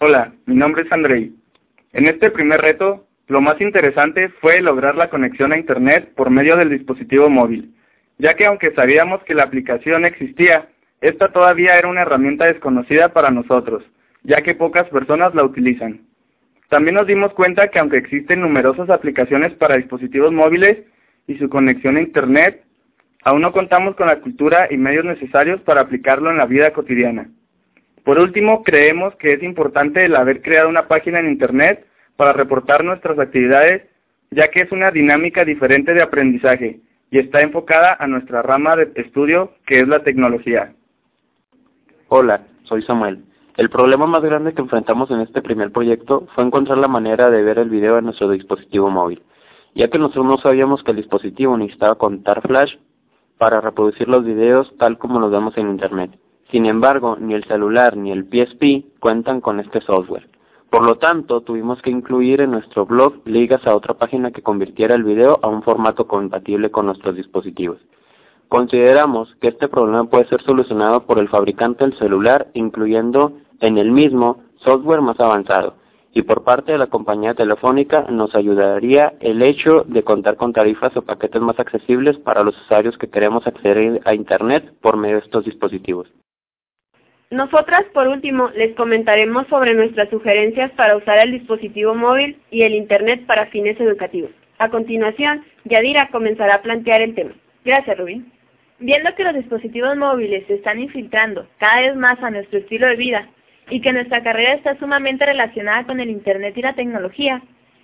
Hola, mi nombre es Andrei. En este primer reto, lo más interesante fue lograr la conexión a Internet por medio del dispositivo móvil, ya que aunque sabíamos que la aplicación existía, esta todavía era una herramienta desconocida para nosotros, ya que pocas personas la utilizan. También nos dimos cuenta que aunque existen numerosas aplicaciones para dispositivos móviles y su conexión a Internet, aún no contamos con la cultura y medios necesarios para aplicarlo en la vida cotidiana. Por último, creemos que es importante el haber creado una página en Internet para reportar nuestras actividades, ya que es una dinámica diferente de aprendizaje y está enfocada a nuestra rama de estudio, que es la tecnología. Hola, soy Samuel. El problema más grande que enfrentamos en este primer proyecto fue encontrar la manera de ver el video en nuestro dispositivo móvil, ya que nosotros no sabíamos que el dispositivo necesitaba contar flash para reproducir los videos tal como los vemos en Internet. Sin embargo, ni el celular ni el PSP cuentan con este software. Por lo tanto, tuvimos que incluir en nuestro blog ligas a otra página que convirtiera el video a un formato compatible con nuestros dispositivos. Consideramos que este problema puede ser solucionado por el fabricante del celular incluyendo en el mismo software más avanzado y por parte de la compañía telefónica nos ayudaría el hecho de contar con tarifas o paquetes más accesibles para los usuarios que queremos acceder a Internet por medio de estos dispositivos. Nosotras, por último, les comentaremos sobre nuestras sugerencias para usar el dispositivo móvil y el Internet para fines educativos. A continuación, Yadira comenzará a plantear el tema. Gracias, Rubín. Viendo que los dispositivos móviles se están infiltrando cada vez más a nuestro estilo de vida y que nuestra carrera está sumamente relacionada con el Internet y la tecnología,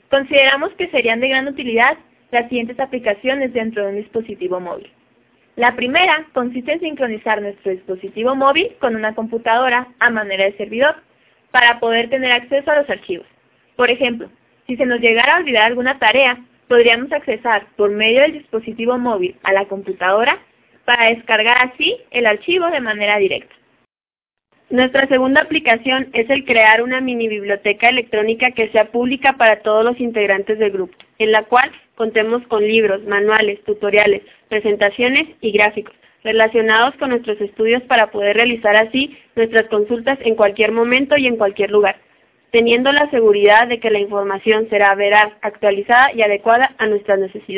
consideramos que serían de gran utilidad las siguientes aplicaciones dentro de un dispositivo móvil. La primera consiste en sincronizar nuestro dispositivo móvil con una computadora a manera de servidor para poder tener acceso a los archivos. Por ejemplo, si se nos llegara a olvidar alguna tarea, podríamos accesar por medio del dispositivo móvil a la computadora para descargar así el archivo de manera directa. Nuestra segunda aplicación es el crear una mini biblioteca electrónica que sea pública para todos los integrantes del grupo, en la cual contemos con libros, manuales, tutoriales, presentaciones y gráficos relacionados con nuestros estudios para poder realizar así nuestras consultas en cualquier momento y en cualquier lugar, teniendo la seguridad de que la información será veraz, actualizada y adecuada a nuestras necesidades.